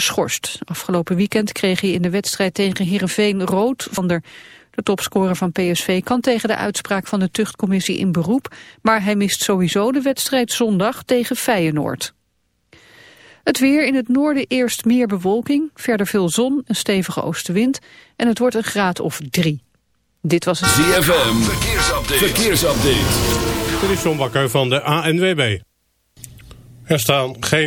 geschorst. Afgelopen weekend kreeg hij in de wedstrijd tegen Heerenveen rood van de... De topscorer van PSV kan tegen de uitspraak van de tuchtcommissie in beroep, maar hij mist sowieso de wedstrijd zondag tegen Feyenoord. Het weer in het noorden eerst meer bewolking, verder veel zon, een stevige oostenwind en het wordt een graad of drie. Dit was het ZFM, verkeersupdate. verkeersupdate. Dit is John Bakker van de ANWB. Er staan geen...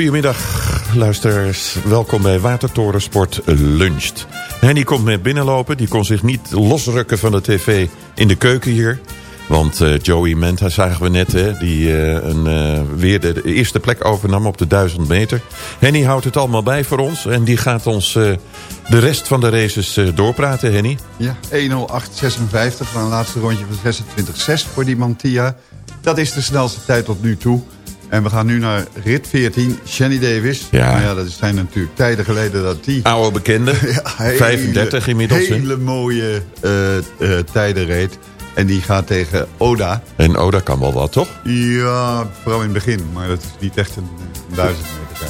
Goedemiddag luisteraars. Welkom bij Watertorensport Luncht. Henny komt met binnenlopen. Die kon zich niet losrukken van de tv in de keuken hier. Want eh, Joey Menta zagen we net, hè, die eh, een, eh, weer de, eerste plek overnam op de 1000 meter. Henny houdt het allemaal bij voor ons. En die gaat ons de rest van de races doorpraten, Henny. Ja, 1.08.56 van een laatste rondje van 26.6 voor die Mantia. Dat is de snelste tijd tot nu toe. En we gaan nu naar rit 14, Shani Davis. Ja. Nou ja, dat zijn natuurlijk tijden geleden dat die... Oude bekende, Ja, hele- 35 inmiddels. Hele mooie eh, eh, tijden reed. En die gaat tegen Oda. En dat kan wel wat, toch? Ja, vooral in het begin. Maar dat is niet echt een, een duizend meter.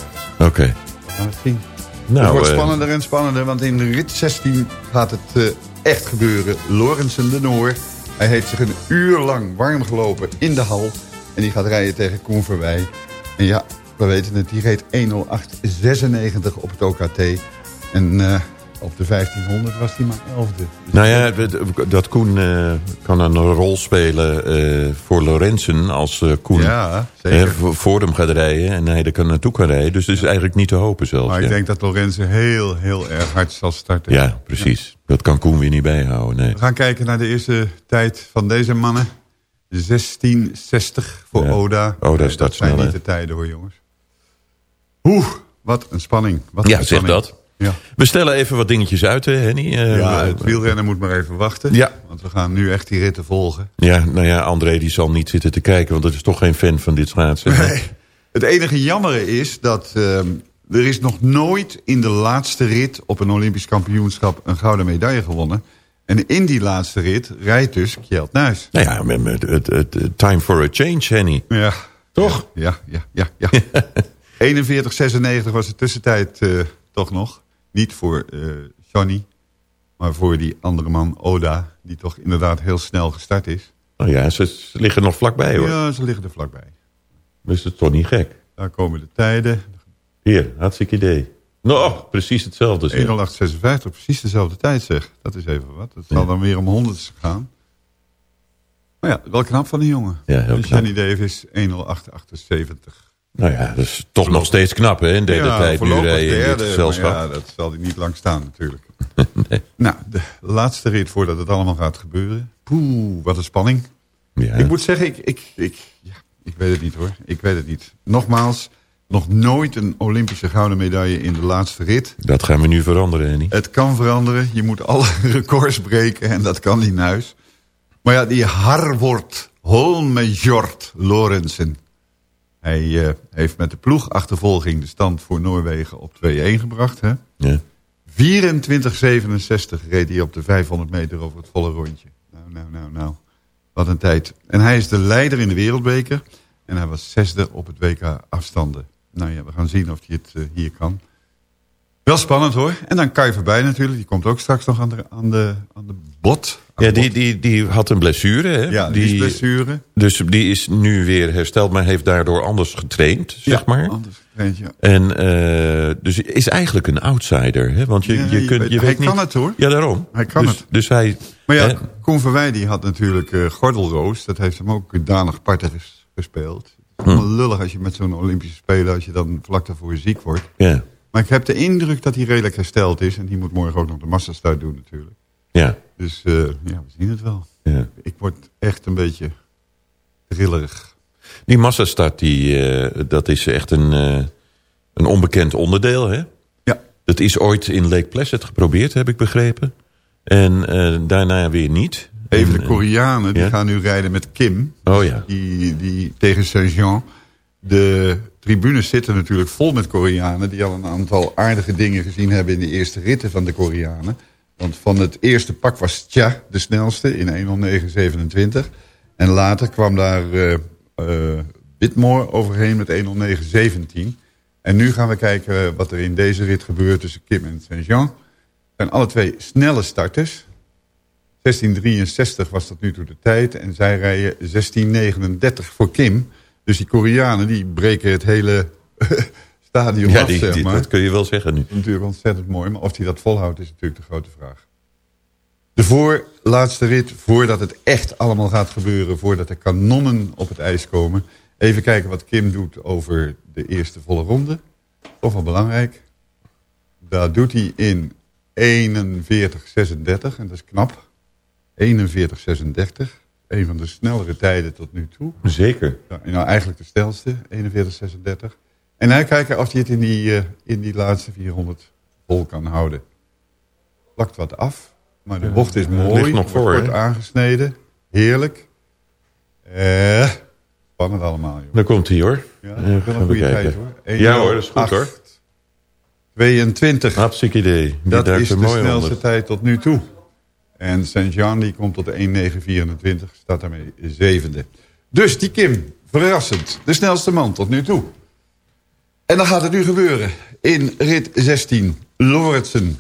Oké. We gaan het zien. Nou, het wordt eh, spannender en spannender, want in rit 16 gaat het echt gebeuren. Lorenzen de Noor, hij heeft zich een uur lang warm gelopen in de hal. En die gaat rijden tegen Koen Verwij. En ja, we weten het, die reed 1.08.96 op het OKT. En eh, op de 1500 was hij maar 11e. Dus Nou ja, dat Koen eh, kan een rol spelen eh, voor Lorenzen als Koen Ja, zeker. voor, hem gaat rijden en hij er kan naartoe kan rijden. Dus het is eigenlijk niet te hopen zelfs. Maar ja. ik denk dat Lorenzen heel, heel erg hard zal starten. ja, precies. Dat kan Koen weer niet bijhouden. Nee. We gaan kijken naar de eerste tijd van deze mannen. 1660 voor Ja. Oda. Oda Eh, start Dat zijn snel, niet de tijden hoor jongens. Oeh, wat een spanning. Wat Ja, een zeg spanning. dat. Ja. We stellen even wat dingetjes uit, hè, Henny. Eh, ja, het wielrennen moet maar even wachten. Ja. Want we gaan nu echt die ritten volgen. Ja, nou ja, André die zal niet zitten te kijken, want dat is toch geen fan van dit schaatsen. Nee. Het enige jammere is dat ehm, er is nog nooit in de laatste rit op een Olympisch kampioenschap een gouden medaille gewonnen. En in die laatste rit rijdt dus Kjeld Nuis. Nou ja, met, met, time for a change, Henny. Ja. Toch? Ja, ja, ja, ja. 41,96 was de tussentijd eh, toch nog. Niet voor eh Johnny, maar voor die andere man, Oda, die toch inderdaad heel snel gestart is. Oh ja, ze, ze liggen nog vlakbij hoor. Ja, ze liggen er vlakbij. Dus dat is toch niet gek. Daar komen de tijden. Hier, hartstikke idee. Nou, precies hetzelfde. zeg. 1,0856, precies dezelfde tijd zeg. Dat is even wat. Het zal dan weer om honderd gaan. Maar ja, wel knap van die jongen. Ja, heel Dus knap. Johnny Davis 1,0878. Nou ja, dat is toch nog steeds knap, hè? In ja, tijd nu rijden in gezelschap. Ja, dat zal hij niet lang staan natuurlijk. Nou, de laatste rit voordat het allemaal gaat gebeuren. Poeh, wat een spanning. Ja. Ik moet zeggen, ik, ik, ik, ja, ik weet het niet hoor. Ik weet het niet. Nogmaals, nog nooit een Olympische gouden medaille in de laatste rit. Dat gaan we nu veranderen, Henny. Het kan veranderen. Je moet alle records breken en dat kan niet nuis. Maar ja, die Harvard Holmejord Lorenzen. Hij eh, heeft met de ploegachtervolging de stand voor Noorwegen op 2-1 gebracht. Hè? Ja. 24,67 reed hij op de 500 meter over het volle rondje. Nou, nou, nou, nou. Wat een tijd. En hij is de leider in de wereldbeker. En hij was zesde op het WK afstanden. Nou ja, we gaan zien of hij het eh, hier kan. Wel spannend hoor. En dan Kai voorbij natuurlijk. Die komt ook straks nog aan de, aan de, aan de bot. Aan Ja, de die, bot. die, die had een blessure, hè? ja, die, is blessure. Dus die is nu weer hersteld, maar heeft daardoor anders getraind, zeg Ja, maar. Anders getraind, ja. En eh, dus is eigenlijk een outsider, hè? Want je, Ja, je, je kunt, weet- je hij weet niet... kan het, hoor. Ja, daarom. Hij kan dus, het. Dus hij... Maar ja, hè? Koen Verwij die had natuurlijk eh, gordelroos. Dat heeft hem ook danig ges- gespeeld. Allemaal lullig als je met zo'n Olympische Spelen... als je dan vlak daarvoor ziek wordt. Ja, Maar ik heb de indruk dat hij redelijk hersteld is. En die moet morgen ook nog de massastart doen natuurlijk. ja, Dus eh, ja, we zien het wel. ja. Ik word echt een beetje trillerig. Die massastart, die, eh, dat is echt een, eh, een onbekend onderdeel, hè? Ja, Dat is ooit in Lake Placid geprobeerd, heb ik begrepen. En daarna weer niet. Even En, de Koreanen. Die ja? gaan nu rijden met Kim. Oh ja. Die, die tegen Saint-Jean. De tribunes zitten natuurlijk vol met Koreanen... die al een aantal aardige dingen gezien hebben... in de eerste ritten van de Koreanen. Want van het eerste pak was Tja de snelste in 1.09.27. En later kwam daar eh, Whitmore overheen met 1.09.17. En nu gaan we kijken wat er in deze rit gebeurt tussen Kim en Saint-Jean. Het zijn alle twee snelle starters. 1663 was tot nu toe de tijd. En zij rijden 1639 voor Kim. Dus die Koreanen die breken het hele stadion Ja, af, die, zeg die- maar. dat kun je wel zeggen nu. Dat is natuurlijk ontzettend mooi. Maar of hij dat volhoudt is natuurlijk de grote vraag. De voorlaatste rit, voordat het echt allemaal gaat gebeuren... voordat de kanonnen op het ijs komen... even kijken wat Kim doet over de eerste volle ronde. Toch wel belangrijk. Dat doet hij in 41.36 en dat is knap. 41.36. Een van de snellere tijden tot nu toe. Zeker. Ja, nou, eigenlijk de snelste, 41,36. En hij kijken of hij het in die, eh, in die laatste 400 vol kan houden. Plakt wat af, maar de bocht is mooi. ligt nog voor, wordt aangesneden. Heerlijk. Eh, spannend allemaal, joh. Daar komt hij hoor. Ja, Eh, wel een goede tijd, hoor. Ja hoor, dat is goed hoor. 22. Hartstikke idee. Die Dat is de mooi snelste onder. tijd tot nu toe. En St. Jean die komt tot de 1.924, staat daarmee zevende. Dus die Kim, verrassend, de snelste man tot nu toe. En dan gaat het nu gebeuren. In rit 16, Lorentzen.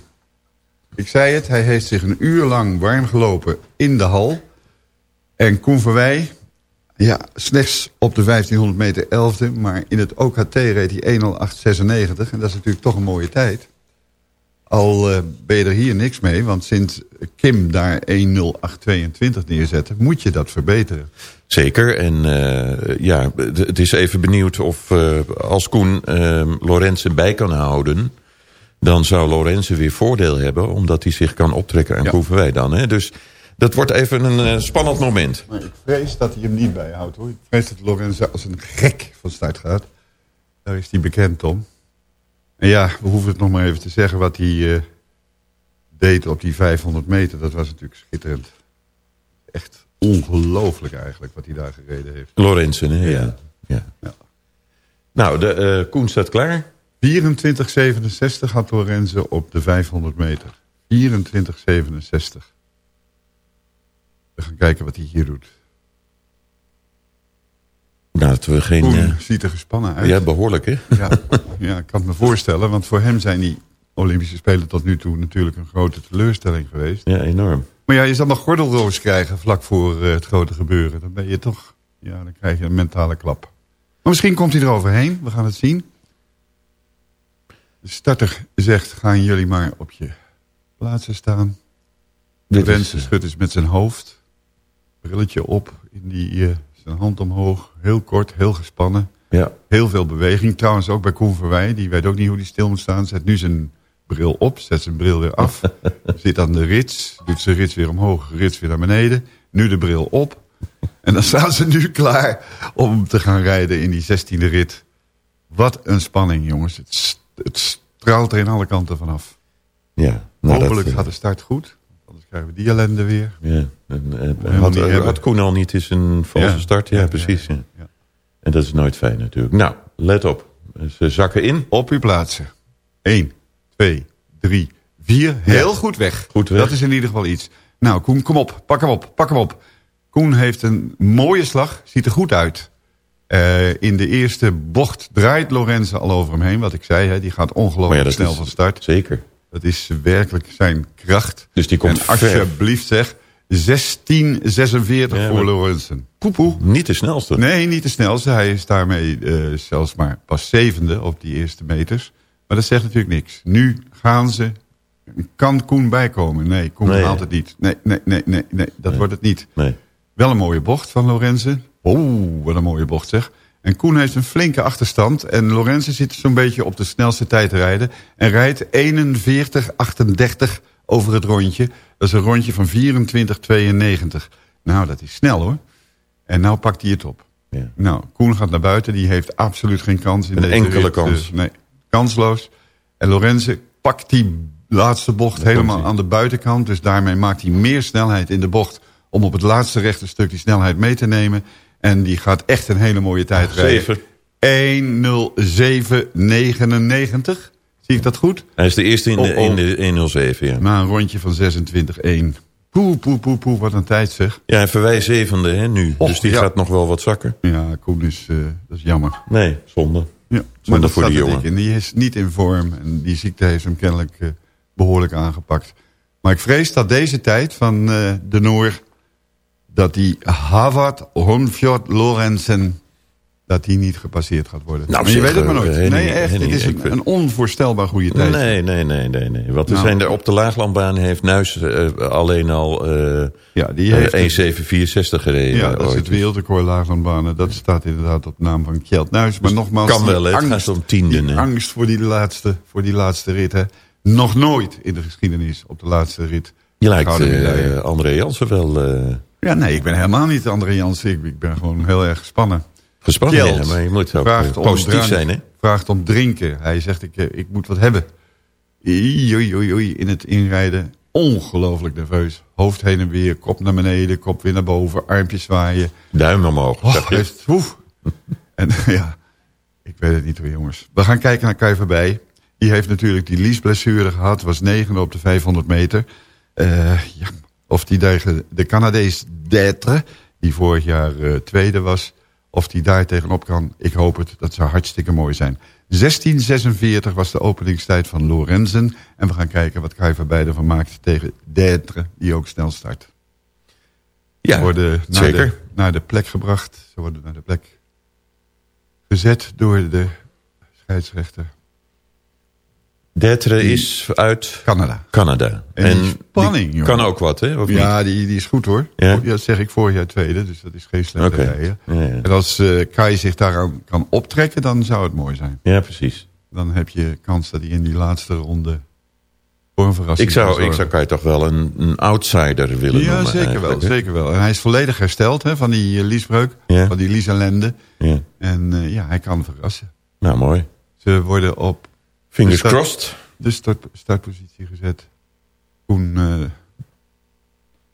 Ik zei het, hij heeft zich een uur lang warm gelopen in de hal. En Koen Verwij, ja, slechts op de 1500 meter 11e. Maar in het OKT reed hij 1.08.96. En dat is natuurlijk toch een mooie tijd. Al eh, ben je er hier niks mee, want sinds Kim daar 1.08.22 neerzette... moet je dat verbeteren. Zeker. En eh, ja, het is even benieuwd of eh, als Koen uh, Lorenzen bij kan houden... dan zou Lorenzen weer voordeel hebben... omdat hij zich kan optrekken aan Ja. Koen Verwij dan. Hè? Dus dat wordt even een spannend moment. Maar ik vrees dat hij hem niet bijhoudt, hoor. Ik vrees dat Lorenzo als een gek van start gaat. Daar is hij bekend om. En ja, we hoeven het nog maar even te zeggen wat hij eh, deed op die 500 meter. Dat was natuurlijk schitterend. Echt ongelooflijk eigenlijk wat hij daar gereden heeft. Lorenzen, hè? Ja. Ja. Ja. Nou, de, eh, Koen staat klaar. 24,67 had Lorenzo op de 500 meter. 24,67. We gaan kijken wat hij hier doet. Nou, dat we geen... Eh, ziet er gespannen uit. ja, behoorlijk, hè? Ja, ja, ik kan het me voorstellen. Want voor hem zijn die Olympische Spelen tot nu toe natuurlijk een grote teleurstelling geweest. Ja, enorm. Maar ja, je zal nog gordelroos krijgen vlak voor eh, het grote gebeuren. Dan ben je toch, ja, dan krijg je een mentale klap. Maar misschien komt hij eroverheen, we gaan het zien. De starter zegt, gaan jullie maar op je plaatsen staan. Dit is, Rensen schudt is met zijn hoofd. Brilletje op, in die, eh, zijn hand omhoog. Heel kort, heel gespannen. Ja. Heel veel beweging. Trouwens ook bij Koen Verwij. Die weet ook niet hoe hij stil moet staan. Zet nu zijn bril op. Zet zijn bril weer af. zit aan de rits. Doet zijn rits weer omhoog. Rits weer naar beneden. Nu de bril op. En dan staan ze nu klaar om te gaan rijden in die 16e rit. Wat een spanning, jongens. Het, het straalt er in alle kanten vanaf. Ja. Nou, Hopelijk dat, gaat de start goed. Anders krijgen we die ellende weer. Ja. En, eh, had, eh, had Koen al niet eens een valse Ja. start? Ja, precies. ja. En dat is nooit fijn natuurlijk. Nou, let op. Ze zakken in. Op uw plaatsen. 1, 2, 3, 4. Heel goed weg. Goed weg. Dat is in ieder geval iets. Nou, Koen, kom op. Pak hem op. Pak hem op. Koen heeft een mooie slag. Ziet er goed uit. Eh, in de eerste bocht draait Lorenzo al over hem heen. Wat ik zei, hè, die gaat ongelooflijk ja, snel is- van start. Zeker. Dat is werkelijk zijn kracht. Dus die komt en ver. alsjeblieft zeg, 16.46 Ja, voor Lorenzen. Poepoe. Niet de snelste. Nee, niet de snelste. Hij is daarmee eh, zelfs maar pas zevende op die eerste meters. Maar dat zegt natuurlijk niks. Nu gaan ze... Kan Koen bijkomen? Nee, Koen Nee, haalt het niet. Nee, nee, nee, nee, nee dat wordt het niet. Nee. Wel een mooie bocht van Lorenzen. Oeh, wat een mooie bocht zeg. En Koen heeft een flinke achterstand. En Lorenzen zit zo'n beetje op de snelste tijd te rijden. En rijdt 41,38 over het rondje. Dat is een rondje van 24,92. Nou, dat is snel hoor. En nou pakt hij het op. Ja. Nou, Koen gaat naar buiten. Die heeft absoluut geen kans in Een deze enkele rit. kans. Eh, nee, kansloos. En Lorenzen pakt die laatste bocht helemaal aan de buitenkant. Dus daarmee maakt hij meer snelheid in de bocht... om op het laatste rechte stuk die snelheid mee te nemen. En die gaat echt een hele mooie tijd rijden. Zeven. 1.07.99. Zie ik dat goed? Hij is de eerste in de, Oh, oh. in de 107, ja. Na een rondje van 26.1. Poe, poe, poe, poe, wat een tijd zeg. Ja, en Verwij zevende hè, nu. Och, dus die ja. gaat nog wel wat zakken. Ja, Koen is, eh, dat is jammer. Nee, zonde. Ja, Zonde dat voor die jongen. Die is niet in vorm en die ziekte heeft hem kennelijk eh, behoorlijk aangepakt. Maar ik vrees dat deze tijd van eh, de Noor... dat die Havard Honfjord Lorenzen... dat die niet gepasseerd gaat worden. Nou, maar je weet het maar eh, nooit. Henny, nee, echt. Dit is een, vind- een onvoorstelbaar goede tijd. Nee, nee, nee, nee, nee. Want er Nou. zijn er op de laaglandbaan heeft Nuis eh, alleen al eh Ja, die eh, heeft... 1,764 gereden. ja, dat is het wereldrecord laaglandbanen. Dat staat inderdaad op naam van Kjeld Nuis. Maar nogmaals, kan die wel, hè. Het angst, gaat om tienden, die angst voor die laatste, voor die laatste rit. Hè. Nog nooit in de geschiedenis op de laatste rit. Je lijkt eh. André Jansen wel eh, Ja, nee, ik ben helemaal niet André Jansen. Ik, ik ben gewoon heel erg gespannen. gespannen. Ja, maar je moet ook vraagt eh, positief drank, zijn, hè? Vraagt om drinken. Hij zegt, ik, eh, ik moet wat hebben. Oei, oei, oei, in het inrijden. Ongelooflijk nerveus. Hoofd heen en weer, kop naar beneden, kop weer naar boven, armpjes zwaaien. Duim omhoog. Oh, zag je? heeft, oef. en ja, ik weet het niet hoor jongens. We gaan kijken naar Kai Verbij. Die heeft natuurlijk die liesblessure gehad. Was negende op de 500 meter. Eh, ja, of die tegen de Canadees Detre, die vorig jaar eh, tweede was... of die daar tegenop kan, ik hoop het. Dat zou hartstikke mooi zijn. 16.46 was de openingstijd van Lorenzen. En we gaan kijken wat Kai Verbij ervan maakt tegen Detre, die ook snel start. Ze Ja, worden naar zeker. de, naar de plek gebracht. Ze worden naar de plek gezet door de scheidsrechter Detre is uit Canada. Canada. En spanning, jongen. kan ook wat, hè? Of niet? Ja, die, die is goed hoor. Ja? Dat zeg ik vorig jaar tweede, dus dat is geen slechte. Ja, ja. En als eh, Kai zich daaraan kan optrekken, dan zou het mooi zijn. ja, precies. Dan heb je kans dat hij in die laatste ronde voor een verrassing Ik zou, ik zou Kai toch wel een, een outsider willen Ja, noemen. zeker wel, hè? zeker wel. En hij is volledig hersteld hè, van die uh, liesbreuk, Ja. van die liesellende. Ja. En eh, ja, hij kan verrassen. Nou, mooi. Ze worden op Fingers Dus dat- crossed. de start, startpositie gezet. Koen, eh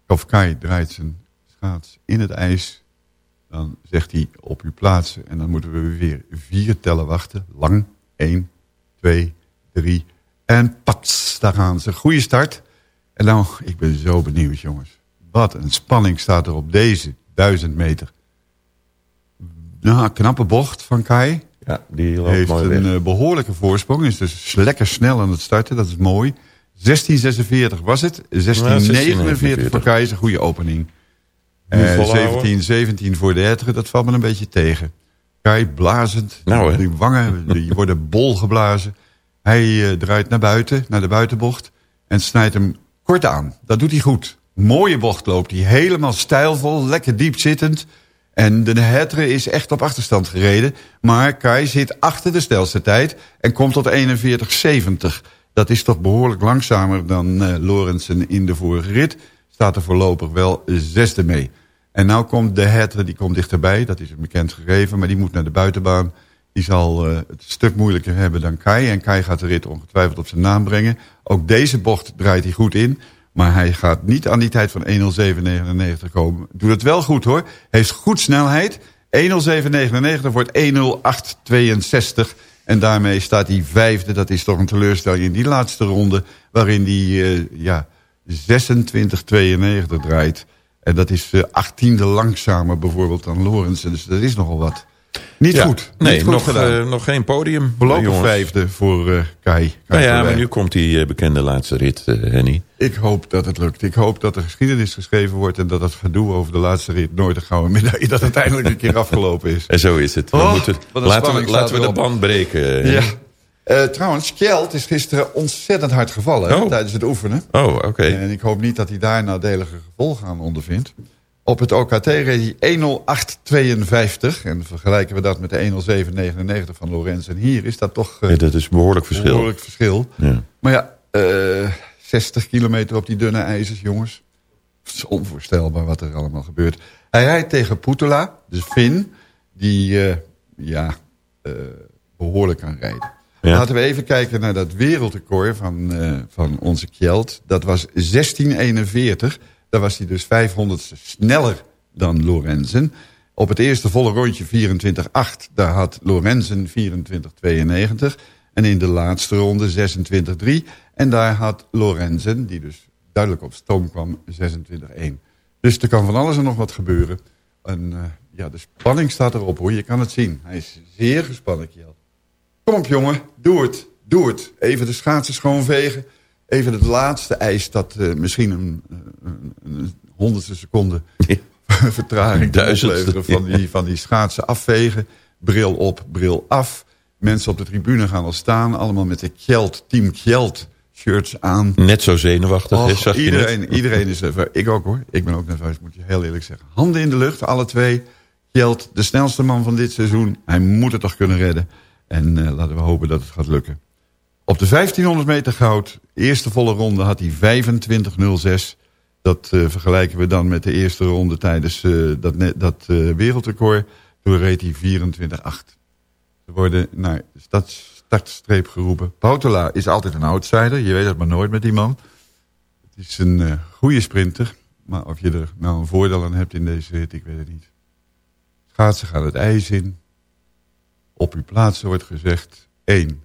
of Kai draait zijn schaats in het ijs. Dan zegt hij op uw plaatsen. En dan moeten we weer vier tellen wachten. Lang. 1, 2, 3. En pats, daar gaan ze. Goeie start. En nou, ik ben zo benieuwd jongens. Wat een spanning staat er op deze duizend meter. Nou, knappe bocht van Kai Ja, die loopt heeft mooi een weg. eh, behoorlijke voorsprong. Is dus lekker snel aan het starten. Dat is mooi. 1646 was het. 1649 voor Kai is een goede opening. Volhouden. 17, 17 voor de Ettere. Dat valt me een beetje tegen. Kai blazend. Nou, hè. Die wangen die worden bol geblazen. Hij eh, draait naar buiten, naar de buitenbocht. En snijdt hem kort aan. Dat doet hij goed. Mooie bocht loopt hij. Helemaal stijlvol. Lekker diep zittend. En de Hetre is echt op achterstand gereden. Maar Kai zit achter de snelste tijd en komt tot 41,70. Dat is toch behoorlijk langzamer dan uh, Lorenzen in de vorige rit. Staat er voorlopig wel zesde mee. En nou komt de Hetre, die komt dichterbij. Dat is een bekend gegeven, maar die moet naar de buitenbaan. Die zal uh, het stuk moeilijker hebben dan Kai. En Kai gaat de rit ongetwijfeld op zijn naam brengen. Ook deze bocht draait hij goed in. Maar hij gaat niet aan die tijd van 1.07.99 komen. Doet het wel goed hoor. Heeft goed snelheid. 1.07.99 wordt 1.08.62. En daarmee staat hij vijfde. Dat is toch een teleurstelling in die laatste ronde. Waarin hij uh, ja, 26.92 draait. En dat is uh, achttiende langzamer bijvoorbeeld dan Lorenzen. Dus dat is nogal wat. Niet Ja, goed. Nee, Niet goed nog, eh, nog geen podium. Jongens. vijfde voor eh Kai. Nou Kai ja, maar nu komt die eh, bekende laatste rit, Henny. Ik hoop dat het lukt. Ik hoop dat er geschiedenis geschreven wordt... en dat het gedoe over de laatste rit nooit een gouden medaille... dat het eindelijk een keer afgelopen is. En zo is het. We Oh, moeten, laten we, laten de band breken. Ja. Trouwens, Kjeld is gisteren ontzettend hard gevallen... Oh. tijdens het oefenen. Oh, oké. En ik hoop niet dat hij daar nadelige gevolgen aan ondervindt. Op het OKT reed hij 1.08.52. En vergelijken we dat met de 1.07.99 van Lorenz. En hier is dat toch eh, Ja, dat is een behoorlijk verschil. behoorlijk verschil. Ja. Maar ja, eh 60 kilometer op die dunne ijzers, jongens. Het is onvoorstelbaar wat er allemaal gebeurt. Hij rijdt tegen Putula, dus Finn, die eh, ja, eh, behoorlijk kan rijden. Ja. Laten we even kijken naar dat wereldrecord van, eh, van onze Kjeld. Dat was 1641. Daar was hij dus 500 sneller dan Lorenzen. Op het eerste volle rondje 24,8. Daar had Lorenzen 24,92. En in de laatste ronde 26,3. En daar had Lorenzen, die dus duidelijk op stoom kwam, 26,1. Dus er kan van alles en nog wat gebeuren. En eh, ja, de spanning staat erop hoor. Je kan het zien. Hij is zeer gespannen, Kjeld. Kom op jongen, doe het, doe het. Even de schaatsen schoonvegen. Even het laatste ijs dat eh, misschien een, een, een honderdste seconde vertraging kan Duizendste. van die, van die schaatsen afvegen. Bril op, bril af. Mensen op de tribune gaan al staan. Allemaal met de Kjeld, Team Kjeld shirts aan. Net zo zenuwachtig, Och, zag je net? iedereen, iedereen is nerveus. Ik ook hoor. Ik ben ook nerveus, moet je heel eerlijk zeggen. Handen in de lucht, alle twee. Kjeld, de snelste man van dit seizoen. Hij moet het toch kunnen redden. En eh, laten we hopen dat het gaat lukken. Op de 1500 meter goud, eerste volle ronde, had hij 25.06. Dat eh, vergelijken we dan met de eerste ronde tijdens eh, dat, dat eh, wereldrecord. Toen reed hij 24.8. Ze worden naar de startstreep geroepen. Pautela is altijd een outsider. Je weet het maar nooit met die man. Het is een goede sprinter. Maar of je er nou een voordeel aan hebt in deze rit, ik weet het niet. Schaatsen gaan het ijs in. Op uw plaatsen wordt gezegd 1,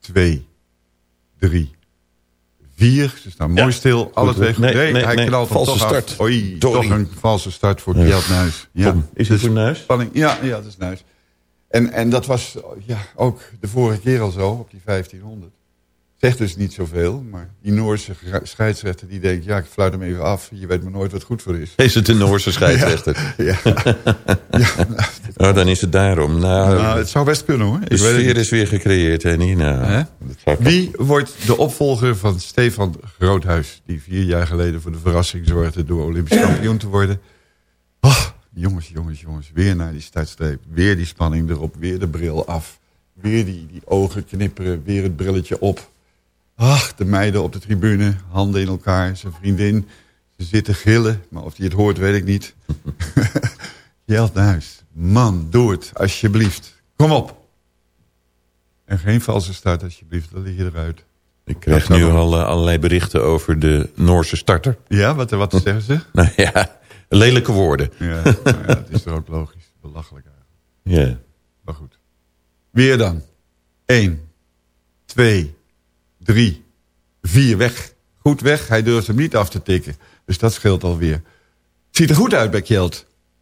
2, 3, 4. Ze staan mooi Ja. stil. Alle twee goed. nee, Nee, nee, hij knalt Valse toch start. af. Oei, toch een valse start voor Ja. Kjeld Nuis. Ja. Tom, is het Dus voor Nuis? Spanning. Ja, ja, dat is Nuis. En, en dat was ja, ook de vorige keer al zo, op die 1500. Zegt dus niet zoveel, maar die Noorse scheidsrechter die denkt... ja, ik fluit hem even af, je weet maar nooit wat goed voor is. Is het een Noorse scheidsrechter? Ja, ja nou, Oh, dan is het daarom. Nou, nou, het zou best kunnen hoor. de Ik weet het sfeer is weer gecreëerd, Hè? ik- Wie wordt de opvolger van Stefan Groothuis... die vier jaar geleden voor de verrassing zorgde... door Olympisch kampioen te worden? Oh, jongens, jongens, jongens. Weer naar die startstreep. Weer die spanning erop. Weer de bril af. Weer die, die ogen knipperen. Weer het brilletje op. Ach, de meiden op de tribune. Handen in elkaar. Zijn vriendin. Ze zitten gillen. Maar of hij het hoort, weet ik niet. Jelt naar huis. Man, doe het. Alsjeblieft. Kom op. En geen valse start, alsjeblieft. Dan lig je eruit. Ik krijg nu al eh, allerlei berichten over de Noorse starter. Ja, wat, wat zeggen ze? Nou ja, lelijke woorden. Ja, nou ja, het is toch ook logisch. Belachelijk eigenlijk. Ja. Maar goed. Weer dan. 1, 2, 3, 4 weg. Goed weg. Hij durft hem niet af te tikken. Dus dat scheelt alweer. Ziet er goed uit bij.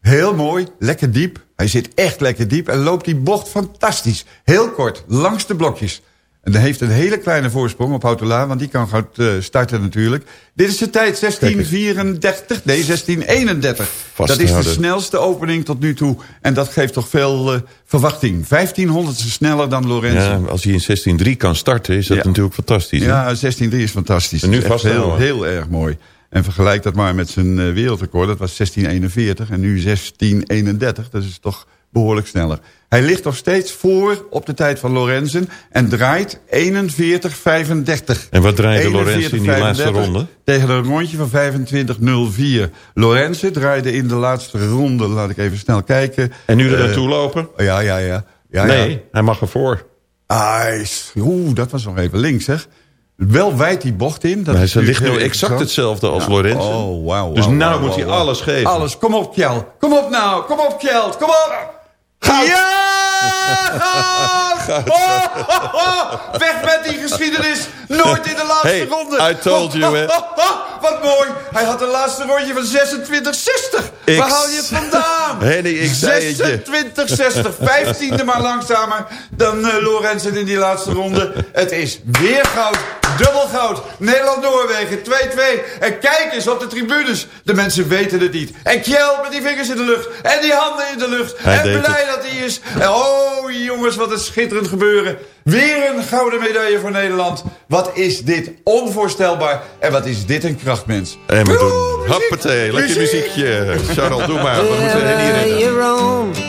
Heel mooi, lekker diep. Hij zit echt lekker diep en loopt die bocht fantastisch. Heel kort, langs de blokjes. En hij heeft een hele kleine voorsprong op Houtela, want die kan gaan eh, starten natuurlijk. Dit is de tijd 1634, nee 1631. Dat is de snelste opening tot nu toe. En dat geeft toch veel eh, verwachting. 1500 sneller dan Lorenzo. ja, als hij in 16.3 kan starten, is dat Ja. natuurlijk fantastisch. hè? Ja, 16-3 is fantastisch. En nu heel, vasthouden. heel erg mooi. En vergelijk dat maar met zijn eh, wereldrecord. Dat was 1641 en nu 1631. Dat is toch behoorlijk sneller. Hij ligt nog steeds voor op de tijd van Lorenzen. En draait 41,35. En wat draaide Lorenzen in die 41,35 laatste ronde? Tegen een rondje van 25,04. Lorenzen draaide in de laatste ronde, laat ik even snel kijken. En nu er Eh, naartoe lopen? Ja, ja, ja. ja nee, Ja. hij mag ervoor. Is- Oeh, dat was nog even links, zeg. Wel wijd die bocht in. Dat Maar is ze ligt nu exact hetzelfde als Ja. Lorenzen. Oh, wauw. Dus wauw, nou moet hij alles geven. Alles. Kom op, Kjeld. Kom op nou. Kom op, Kjeld. Kom op. Ja! Goud! Oh, oh, oh. Weg met die geschiedenis. Nooit in de laatste Hey, ronde. I told you, hè. Oh, oh, oh, Wat mooi. Hij had een laatste rondje van 26,60. Ik Waar haal je het vandaan? Henny, ik zei het je. 26,60. Vijftiende maar langzamer dan uh, Lorenzen in die laatste ronde. Het is weer goud. Dubbel goud. Nederland-Noorwegen 2-2. En kijk eens op de tribunes. De mensen weten het niet. En Kjell met die vingers in de lucht. En die handen in de lucht. Hij en blij dat hij is. En oh jongens, wat een schitterend gebeuren. Weer een gouden medaille voor Nederland. Wat is dit onvoorstelbaar. En wat is dit een krachtmens. En we doen muziek, hoppatee, lekker muziek. muziekje. Charles, doe maar. We moeten Henny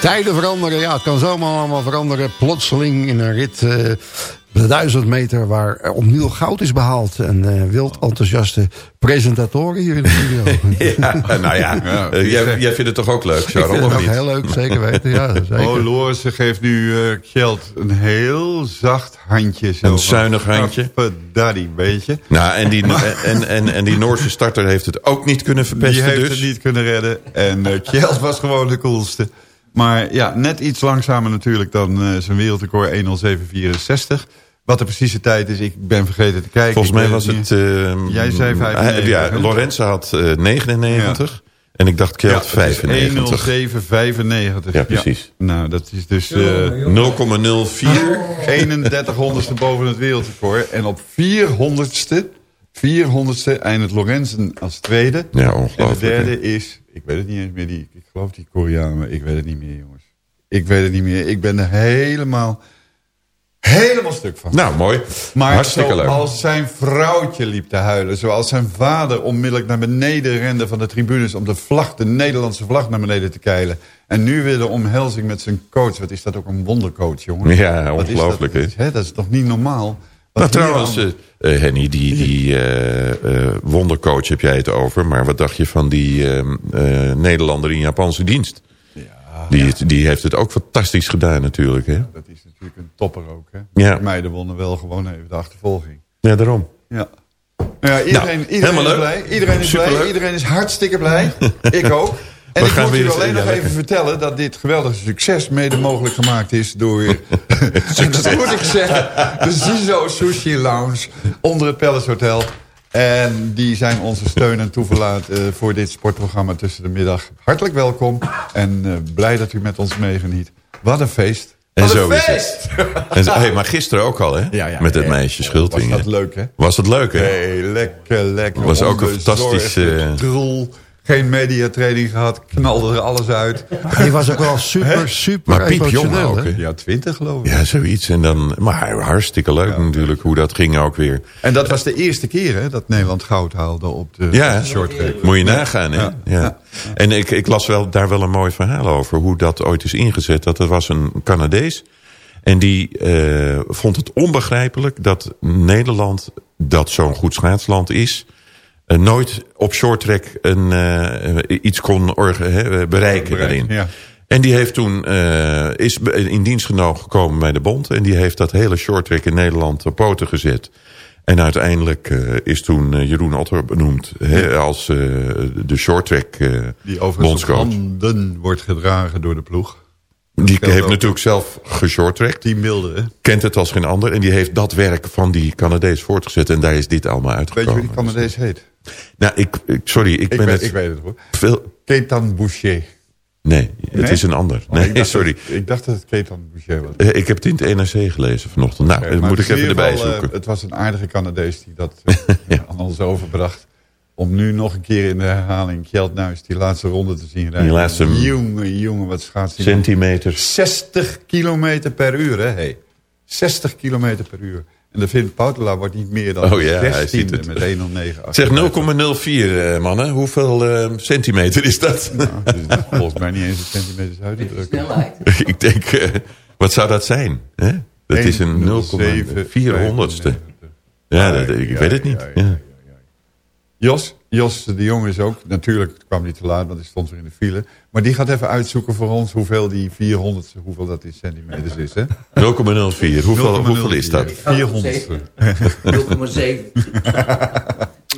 Tijden veranderen, ja, het kan zomaar allemaal veranderen. Plotseling in een rit eh, de duizend meter waar er opnieuw goud is behaald. En eh, wild enthousiaste presentatoren hier in de studio. Ja, nou ja, eh, jij, jij vindt het toch ook leuk, Ik vind Charles, het ook niet? heel leuk, zeker weten. Ja, zeker. Oh, geeft nu eh Kjeld een heel zacht handje. Zo Een zuinig handje. Daddy, weet je. Nou, en die, en, en, en die Noorse starter heeft het ook niet kunnen Die verpesten heeft dus. het niet kunnen redden. En eh Kjeld was gewoon de coolste. Maar ja, net iets langzamer natuurlijk dan eh, zijn wereldrecord 1.0764. Wat de precieze tijd is, ik ben vergeten te kijken. Volgens mij was het... niet. eh, Jij zei hij- 95, Ja, hè? Lorenzo had eh, 99. En ik dacht Kjeld Ja, het is 95. 10795. Ja, precies. Nou, dat is dus eh 0,04. 31 honderdste boven het wereldrecord. En op 400ste, 400ste eindigt Lorenzen als tweede. Ja, En de ongelooflijk. hè. derde is, ik weet het niet eens meer, die, ik geloof die Koreaan, maar ik weet het niet meer, jongens. Ik weet het niet meer. Ik ben er helemaal, helemaal stuk van. Nou, mooi. Maar Hartstikke leuk. zoals zijn vrouwtje liep te huilen... zoals zijn vader onmiddellijk naar beneden rende van de tribunes... om de vlag, de Nederlandse vlag naar beneden te keilen. En nu weer de omhelzing met zijn coach. Wat is dat ook een wondercoach, jongen? Ja, Wat is ongelooflijk, dat? hè? Dat is toch niet normaal? Nou, Wat trouwens, eh, eh, Henny, die, die eh, wondercoach heb jij het over. Maar wat dacht je van die eh, eh, Nederlander in Japanse dienst? Die, die heeft het ook fantastisch gedaan natuurlijk. Hè? dat is natuurlijk een topper ook, hè? Ja. De meiden wonnen wel gewoon even de achtervolging. Ja, daarom. Ja. Ja, iedereen, Nou, iedereen helemaal is leuk. blij. Iedereen is Superleuk. blij. Iedereen is hartstikke blij. ik ook. En We ik gaan moet u alleen nog even vertellen dat dit geweldige succes mede mogelijk gemaakt is door, dat moet ik zeggen, de Zizo Sushi Lounge onder het Palace Hotel. En die zijn onze steun en toeverlaat eh, voor dit sportprogramma tussen de middag. Hartelijk welkom en eh, blij dat u met ons meegeniet. Wat een feest. En Wat zo een is het. feest! En, zo- hey, maar gisteren ook al, hè? Ja, ja, Met het ja. meisje Schulting. Was dat leuk, hè? Was het leuk, hè? Hey, lekker, lekker. Was ook een fantastische- Troel, geen mediatraining gehad, knalde er alles uit. Die was ook wel super, super Maar piepjong ook, hè? Ja, twintig geloof ik. Ja, zoiets. En dan, maar hartstikke leuk natuurlijk hoe dat ging ook weer. En dat was de eerste keer hè, dat Nederland goud haalde op de Ja, short track. moet je nagaan. Hè? Ja. Ja. En ik, ik las wel, daar wel een mooi verhaal over hoe dat ooit is ingezet. Dat er was een Canadees en die eh, vond het onbegrijpelijk dat Nederland, dat zo'n goed schaatsland is... eh, nooit op short track een, eh, iets kon hè, bereiken daarin. ja. En die heeft toen, eh, is in dienst genomen gekomen bij de bond. En die heeft dat hele short track in Nederland op poten gezet. En uiteindelijk is toen Jeroen Otter benoemd als de short track Die overigens handen wordt gedragen door de ploeg. Die heeft natuurlijk zelf geshorttrackt. Team Milde, hè? Kent het als geen ander. En die heeft dat werk van die Canadees voortgezet. En daar is dit allemaal Weet je uitgekomen. wie die Canadees heet? Nou, ik, ik- sorry, ik, Ik ben weet, het ik weet het hoor. veel... Ketan Boucher. Nee, het Nee? is een ander. Oh, Nee, ik dacht sorry. Dat, ik dacht dat het Ketan Boucher was. Eh, Ik heb het in het NRC gelezen vanochtend. Nou, dat moet ik even erbij geval, eh, zoeken. het was een aardige Canadees die dat eh, aan ons overbracht. Om nu nog een keer in de herhaling Kjeld Nuis die laatste ronde te zien rijden. Die laatste- Jongen, jongen, wat schaats die. Centimeters. 60 kilometer per uur, hè? Hey. 60 kilometer per uur. En de Vin Poutela wordt niet meer dan Oh ja, hij 16 ziet het. met 109. Zeg 0,04 eh, mannen. Hoeveel eh, centimeter is dat? Dus volgens mij niet eens een centimeter drukken. ik denk, eh, wat zou dat zijn? Hè? Dat is een 0,400ste. Ja, dat, ik weet het niet. Ja. Jos, Jos de Jong is ook, natuurlijk kwam hij te laat, want hij stond weer in de file. Maar die gaat even uitzoeken voor ons hoeveel die 400, hoeveel dat in centimeters is. hè? 0,04. Hoeveel, hoeveel is dat? 400. 0,7.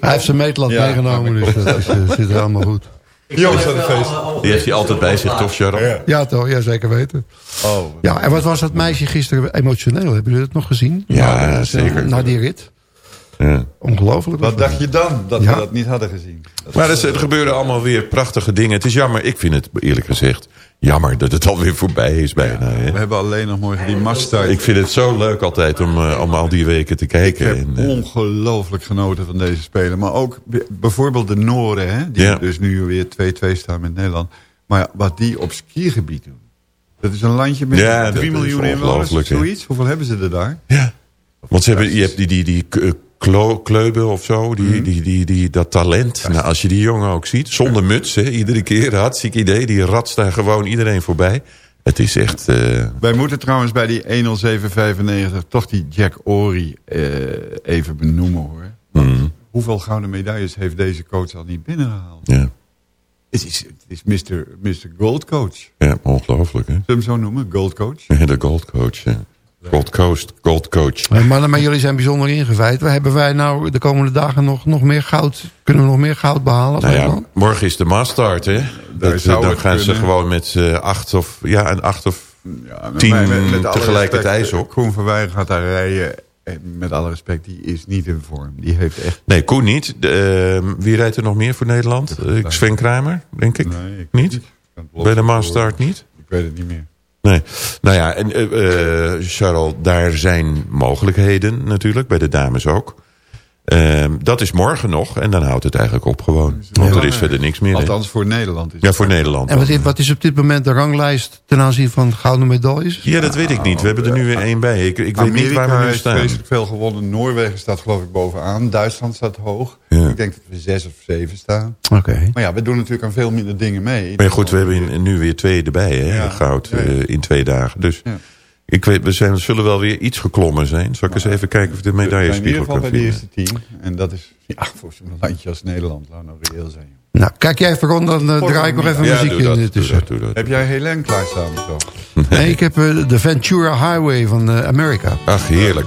Hij heeft zijn meetlat Ja, meegenomen, dus dat is, eh, zit helemaal goed. Jongens, feest. Die heeft hij altijd bij zich, toch, Sharon? Ja, toch? Ja, zeker weten. Oh, Ja, en wat was dat meisje gisteren emotioneel? Hebben jullie het nog gezien? Ja, Na- zeker. Na die rit. Ja. Ongelooflijk. wat dacht je dan, dat Ja. we dat niet hadden gezien? Dat Maar er, is- er gebeuren allemaal weer prachtige dingen. Het is jammer, ik vind het eerlijk gezegd jammer dat het alweer voorbij is bijna. hè. We hebben alleen nog morgen die mastart. Ik vind het zo leuk altijd om, eh, om al die weken te Ik kijken. heb En, eh, ongelooflijk genoten van deze spelen. Maar ook bijvoorbeeld de Noren, hè, die Ja. dus nu weer 2-2 staan met Nederland. Maar wat die op skigebied doen. Dat is een landje met Ja, dat 3 is miljoen inwoners, zoiets. Hoeveel hebben ze er daar? ja. Want ze hebben, je hebt die, die, die kleuben of zo, die, die, die, die, dat talent. Nou, als je die jongen ook ziet, zonder muts, hè, iedere keer, hartstikke idee. Die ratst daar gewoon iedereen voorbij. Het is echt... eh, Wij moeten trouwens bij die 10795 toch die Jack Ory eh, even benoemen hoor. mm, Hoeveel gouden medailles heeft deze coach al niet binnengehaald? ja, Het is, het is Mr. Mr. Gold Coach. ja, ongelooflijk, hè. Zullen we hem zo noemen? Gold Coach? Ja, De Gold Coach, ja. Gold Coast, Gold Coach. Maar jullie zijn bijzonder ingewijd. Hebben wij nou de komende dagen nog, nog meer goud? Kunnen we nog meer goud behalen? Nou ja, morgen is de Mastart, hè. Dat, dan gaan ze gewoon met eh, acht of... Ja, een acht of... Ja, met Tien mij- met- met alle tegelijkertijd respect, op. Koen Verweijer gaat daar rijden en met alle respect, die is niet in vorm. Die heeft echt... Nee, Koen niet. De, ehm, wie rijdt er nog meer voor Nederland? Eh, Sven Kramer, denk ik. Nee, ik niet? los Bij de niet Maastart niet? Ik weet het niet meer. Nee. Nou ja, en eh, Charles, daar zijn mogelijkheden natuurlijk. Bij de dames ook. Ehm, dat is morgen nog. En dan houdt het eigenlijk op gewoon. Want er is verder niks meer. Althans, voor Nederland. Is Ja, voor Nederland. En wat is, wat is op dit moment de ranglijst ten aanzien van gouden medailles? Ja, dat weet ik niet. We hebben er nu weer één bij. Ik, ik weet niet Amerika waar we nu heeft staan. vreselijk veel gewonnen. Noorwegen staat geloof ik bovenaan. Duitsland staat hoog. Ja. Ik denk dat we zes of zeven staan. Oké. Maar ja, we doen natuurlijk aan veel minder dingen mee. Maar goed, we hebben nu weer twee erbij, hè? Ja. Goud Ja, ja. eh, in twee dagen. Dus Ja. Ik weet, we, zijn, we zullen wel weer iets geklommen zijn. Zal ik eens even kijken of ik de We zijn in ieder medaillespiegel geval kan bij de vinden? eerste tien. En dat is ja, voor zo'n landje als Nederland. Laat nou reëel zijn. Nou, kijk jij even rond, dan eh, draai ik nog even Ja, muziekje doe dat, doe tussen. dat, doe dat. Heb jij Helen klaarstaan of zo? Nee, ik heb eh, de Ventura Highway van eh, Amerika. Ach, heerlijk.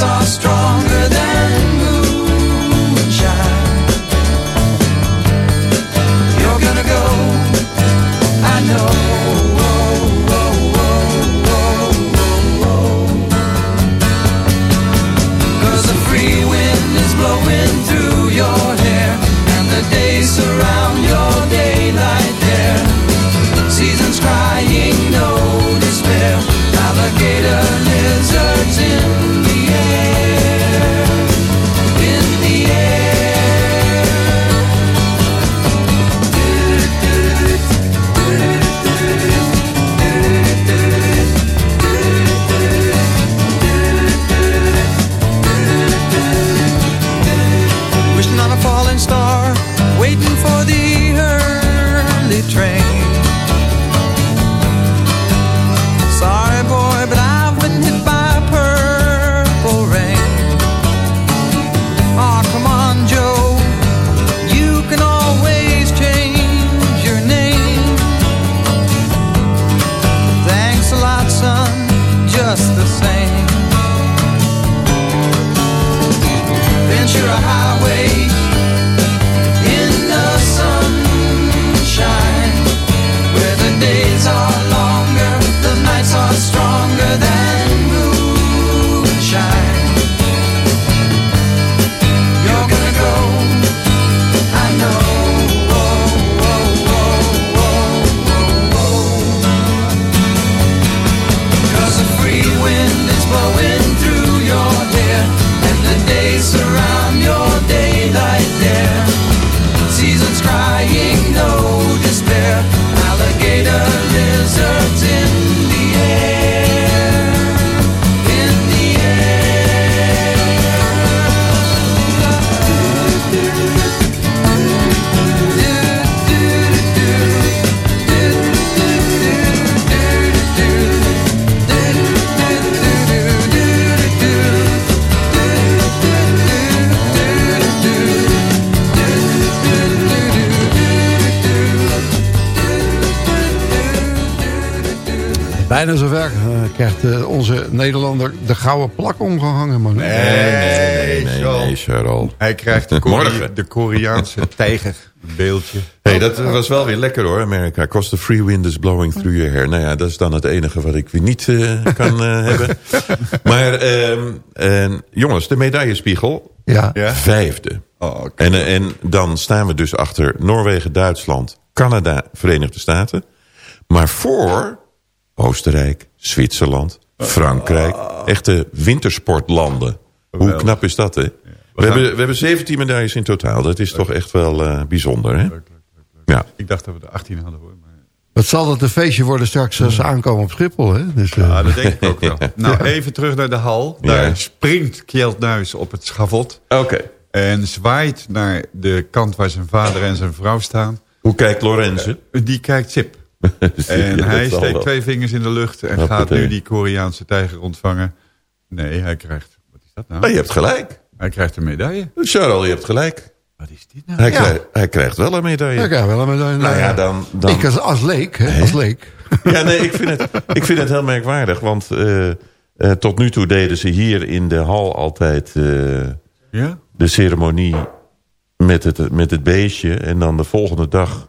the Bijna zover eh, krijgt eh, onze Nederlander de gouden plak omgehangen. Man. Nee, Nee, nee, nee, Charles. Hij krijgt de, de Koreaanse tijger. Een beeldje. hey, dat was wel weer lekker hoor, Amerika. Cause the free wind is blowing through your hair. Nou ja, dat is dan het enige wat ik weer niet eh, kan eh, hebben. Maar ehm, en, jongens, de medaillespiegel. Ja. Ja? Vijfde. Oh, oké. En, en dan staan we dus achter Noorwegen, Duitsland, Canada, Verenigde Staten. Maar voor Oostenrijk, Zwitserland, Frankrijk. Echte wintersportlanden. Hoe knap is dat, hè? We, hebben, we hebben 17 medailles in totaal. Dat is toch echt wel eh, bijzonder, hè? Ja. Ik dacht dat we er 18 hadden hoor. Maar... Het zal dat een feestje worden straks als ze aankomen op Schiphol. Hè? Dus, eh, Ja, dat denk ik ook wel. Nou, even terug naar de hal. Daar springt Kjeld Nuis op het schavot. Oké. En zwaait naar de kant waar zijn vader en zijn vrouw staan. Hoe kijkt Lorenzen? Die kijkt Sip. En Ja, hij steekt wel. twee vingers in de lucht en gaat nu die Koreaanse tijger ontvangen. Nee, hij krijgt... Wat is dat nou? Je hebt gelijk. Hij krijgt een medaille. Charles, je hebt gelijk. Wat is dit nou? Hij, Ja. krijgt, hij krijgt wel een medaille. ja, kijk, wel een medaille. Nou ja, dan... dan... Ik als, als leek, hè, als leek. Ja, nee, ik vind het, ik vind het heel merkwaardig. Want eh, eh, tot nu toe deden ze hier in de hal altijd eh, Ja? de ceremonie met het, met het beestje. En dan de volgende dag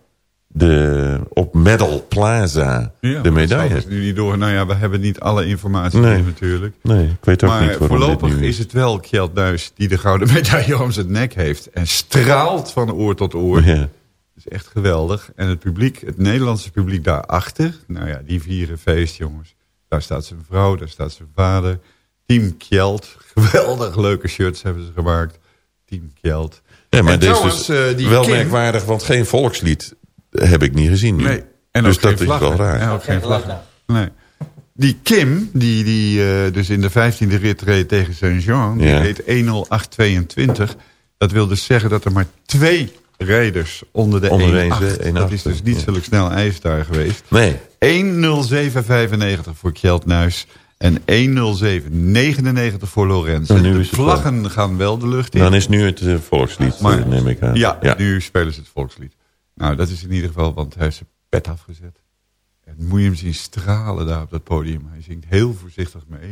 de, op Medal Plaza Ja, de maar dat medaille. nu niet door. Nou ja, we hebben niet alle informatie Nee. natuurlijk. Nee, ik weet ook Maar niet waarom dit voorlopig is het wel Kjeld Nuis die de gouden medaille om zijn nek heeft. En straalt van oor tot oor. Ja. Dat is echt geweldig. En het publiek, het Nederlandse publiek daarachter. Nou ja, die vieren feest, jongens. Daar staat zijn vrouw, daar staat zijn vader. Team Kjeld. Geweldig leuke shirts hebben ze gemaakt. Team Kjeld. Ja, maar En dit is dus eh, die wel Kim- merkwaardig, want geen volkslied heb ik niet gezien nu. Nee. En dus dat is wel raar. En ook geen vlaggen. Nee. Die Kim, die, die eh, dus in de 15e rit reed tegen Saint-Jean... die Ja. reed 1.08.22. Dat wil dus zeggen dat er maar twee rijders onder de Onder 1.8... deze 1.8, dat is dus niet ja. zulk snel ijs daar geweest. Nee. 1.07.95 voor Kjeld Nuis en 1.07.99 voor Lorenz. En nu de is het vlaggen gaan wel de lucht in. Dan is nu het eh, volkslied, Maar- eh, neem ik aan. Ja, nu spelen ze het volkslied. Nou, dat is in ieder geval, want hij heeft zijn pet afgezet. En moet je hem zien stralen daar op dat podium. Hij zingt heel voorzichtig mee.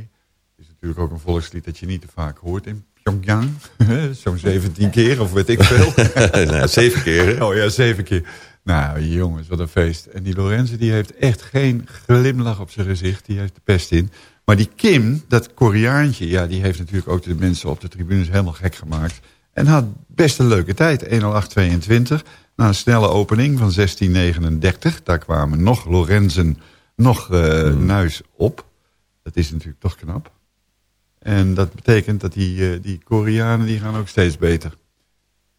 Het is natuurlijk ook een volkslied dat je niet te vaak hoort in Pyongyang. Zo'n 17 keer, of weet ik veel. nou, zeven keer. hè? Oh ja, zeven keer. Nou, jongens, wat een feest. En die Lorenzo, die heeft echt geen glimlach op zijn gezicht. Die heeft de pest in. Maar die Kim, dat Koreaantje, ja, die heeft natuurlijk ook de mensen op de tribunes helemaal gek gemaakt. En had best een leuke tijd. 1.08.22. Na een snelle opening van 16.39. Daar kwamen nog Lorenzen, nog eh Nuis op. Dat is natuurlijk toch knap. En dat betekent dat die, eh, die Koreanen die gaan ook steeds beter.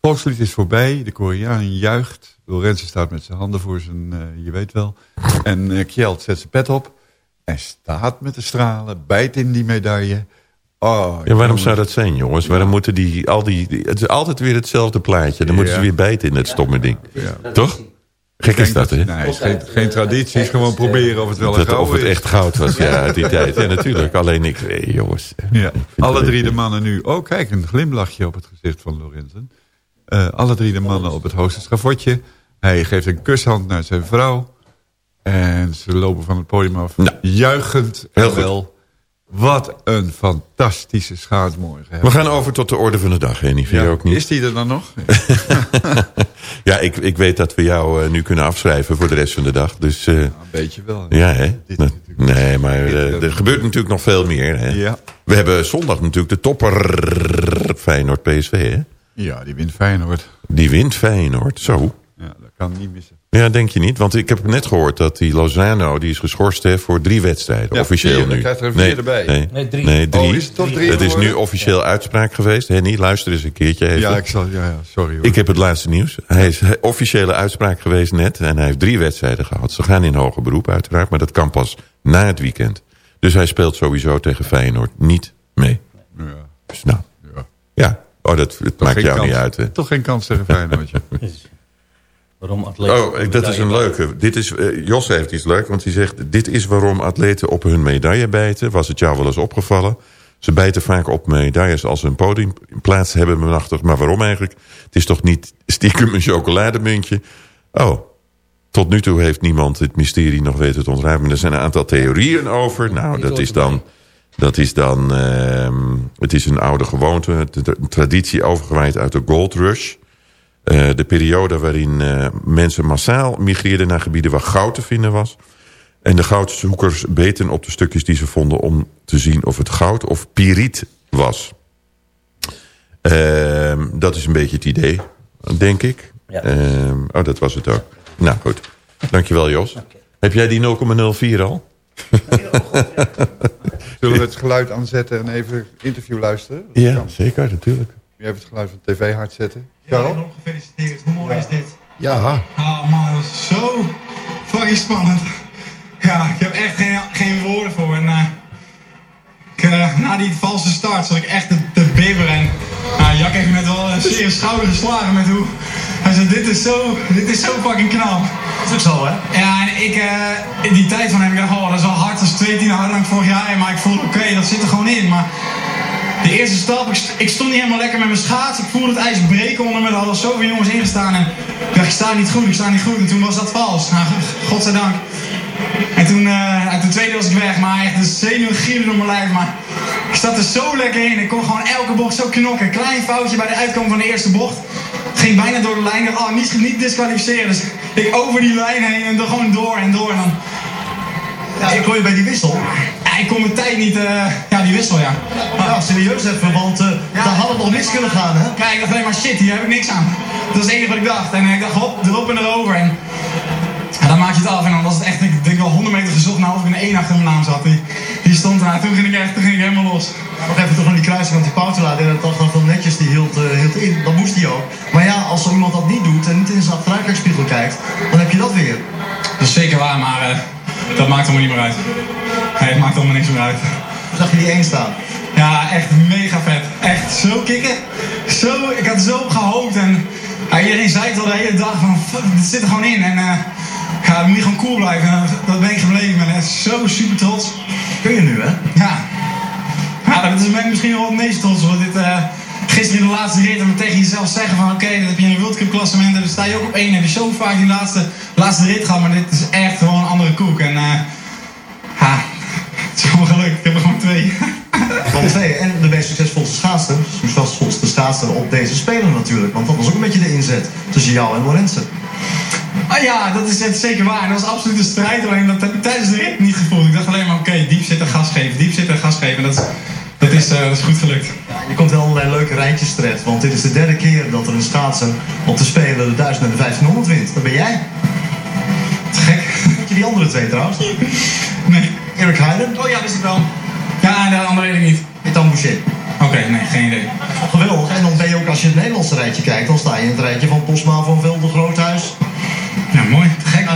Volkslied is voorbij. De Koreaan juicht. Lorenzen staat met zijn handen voor zijn, eh, je weet wel. En Kjeld zet zijn pet op. En staat met de stralen. Bijt in die medaille. Oh, Ja, waarom jongens. zou dat zijn, jongens? Waarom moeten die, al die, die- Het is altijd weer hetzelfde plaatje. Dan moeten ze weer bijten in het stomme ding. Ja. Toch? Gek is dat, hè? Nee, het is geen, geen traditie. Is gewoon proberen of het wel een Dat, of het echt goud was, ja, uit die tijd. Ja, natuurlijk. Alleen ik, hey, jongens. Ja. Alle drie de mannen nu. Oh, kijk, een glimlachje op het gezicht van Lorenzen. Eh, alle drie de mannen op het hoogste schavotje. Hij geeft een kushand naar zijn vrouw. En ze lopen van het podium af. Nou, juichend. heel wel. Wat een fantastische schaatsmorgen. We gaan over tot de orde van de dag, Henny. Vind je ook niet? Is die er dan nog? Ja, ik, ik weet dat we jou eh, nu kunnen afschrijven voor de rest van de dag. Dus eh, Een beetje wel. ja, hè? Dit. Nee, maar eh, er gebeurt natuurlijk nog veel meer. Hè? Ja. We hebben zondag natuurlijk de topper Feyenoord PSV, hè? ja, die wint Feyenoord. Die wint Feyenoord, zo. Ja, dat kan niet missen. Ja, denk je niet? Want ik heb net gehoord dat die Lozano... die is geschorst hè, voor drie wedstrijden. Ja, officieel vier, nu. krijgt er een vier erbij. Nee, Nee, drie. Nee, drie. Oh, is het toch drie Het is nu officieel uitspraak geweest. Henny, luister eens een keertje even. Ja, ik zal, ja, ja, sorry hoor. Ik heb het laatste nieuws. Hij is officiële uitspraak geweest net. En hij heeft drie wedstrijden gehad. Ze gaan in hoger beroep uiteraard. Maar dat kan pas na het weekend. Dus hij speelt sowieso tegen Feyenoord niet mee. Ja, Dus nou, ja. ja. Oh, dat maakt geen jou kans. niet uit, hè? Toch geen kans tegen Feyenoordje. Waarom atleten? Oh, dat is een leuke. Dit is, eh, Jos heeft iets leuk, want hij zegt... dit is waarom atleten op hun medaille bijten. Was het jou wel eens opgevallen? Ze bijten vaak op medailles als ze een podiumplaats hebben. Maar waarom eigenlijk? Het is toch niet stiekem een chocolademuntje? Oh, tot nu toe heeft niemand het mysterie nog weten te ontruimen. Er zijn een aantal theorieën over. Nou, dat is dan... Dat is dan, het is een oude gewoonte, een traditie overgewaaid uit de Gold Rush. Eh, de periode waarin eh, mensen massaal migreerden naar gebieden waar goud te vinden was. En de goudzoekers beten op de stukjes die ze vonden om te zien of het goud of piriet was. Ehm, dat is een beetje het idee, denk ik. Ja. Ehm, oh, dat was het ook. Nou, goed. Dankjewel, Jos. Heb jij die 0,04 al? Zullen we het geluid aanzetten en even interview luisteren? Ja, zeker, natuurlijk. Je even het geluid van de tv hard zetten. Charles? gefeliciteerd. Hoe mooi is dit? Ja, Ah man, dat is zo fucking spannend. Ja, ik heb echt geen, geen woorden voor. En, eh, ik, eh, na die valse start zat ik echt te, te bibberen. En nou, Jack heeft me net wel een serieus schouder geslagen met hoe... Hij zei, dit is zo, dit is zo fucking knap. Dat is ook zo, hè? Ja, en ik, eh, in die tijd van hem, ik dacht, oh, dat is wel hard. Dat is twee tien hard lang vorig jaar. Maar ik voelde, oké, dat zit er gewoon in. Maar de eerste stap, ik, st- ik stond niet helemaal lekker met mijn schaats. Ik voelde het ijs breken onder me. Er hadden zoveel jongens ingestaan. En ik dacht, ik sta niet goed, ik sta niet goed. En toen was dat vals. Nou, godzijdank. En toen, eh uit de tweede was ik weg, maar echt de zenuwen gieren door mijn lijf. Maar ik zat er zo lekker in. Ik kon gewoon elke bocht zo knokken. Klein foutje bij de uitkomst van de eerste bocht. Ging bijna door de lijn. Oh, niet, niet disqualificeren. Dus ik over die lijn heen en dan gewoon door en door. En dan... Ja, ik kon je bij die wissel. Ja, ik kon mijn tijd niet... eh, ja, die wissel, ja. Ja, serieus even, want uh, daar had het nog mis kunnen gaan, hè? Kijk, ik dacht alleen maar shit, hier heb ik niks aan. Dat is het enige wat ik dacht. En eh, ik dacht, hop, erop en erover. En ja, dan maak je het af en dan was het echt, ik denk wel 100 meter gezocht naar of ik een 1 achter mijn naam zat. Die, die stond daar. Toen ging ik echt, toen ging ik helemaal los. Nog even toch aan die kruising, want die Pautela deed het toch nog wel netjes, die hield, hield in. Dat moest hij ook. Maar ja, als zo iemand dat niet doet en niet in zijn achteruitkijkspiegel kijkt, dan heb je dat weer. Dat is zeker waar, maar dat maakt allemaal niet meer uit. Nee, het maakt allemaal niks meer uit. Zag je die één staan? Ja, echt mega vet. Echt zo kicken. Zo, ik had zo op gehoopt en ja, iedereen zei het al de hele dag van, fuck, dit zit er gewoon in. En eh, ja, dan moet je gewoon cool blijven. En dat- dat ben ik gebleven. Echt zo super trots. Kun je nu, hè? Ja. Ja, dat is ben ik misschien wel het meest trots op. Dit, eh, gisteren in de laatste rit en tegen jezelf zeggen van oké, dat heb je in een World Cup klassement en dan sta je ook op één. Heb je zo vaak die laatste, laatste rit gehad, maar dit is echt gewoon koek. En eh ja, het is gewoon gelukt. Ik heb er gewoon twee. Van twee. En de meest succesvolste schaatster, succesvolste schaatster op deze speler natuurlijk. Want dat was ook een beetje de inzet tussen jou en Lorenzen. Ah ja, dat is het zeker waar. Dat was absoluut een strijd, alleen dat heb ik tijdens de rit niet gevoeld. Ik dacht alleen maar oké, diep zitten, gas geven, diep zitten, gas geven. En dat, is- dat, is, eh, dat is goed gelukt. Je komt wel allerlei leuke rijtjes terecht, want dit is de derde keer dat er een schaatser op de Spelen de 1000 en de 1500 wint. Dat ben jij. Je die andere twee trouwens? Nee. Erik Heiden. Oh ja, wist ik wel. Ja, en de andere weet ik niet. Ethan Boucher. Oké, nee, geen idee. Geweldig. En dan ben je ook, als je het Nederlandse rijtje kijkt, dan sta je in het rijtje van Posma, Van Velde, Groothuis. Ja, mooi. Gek.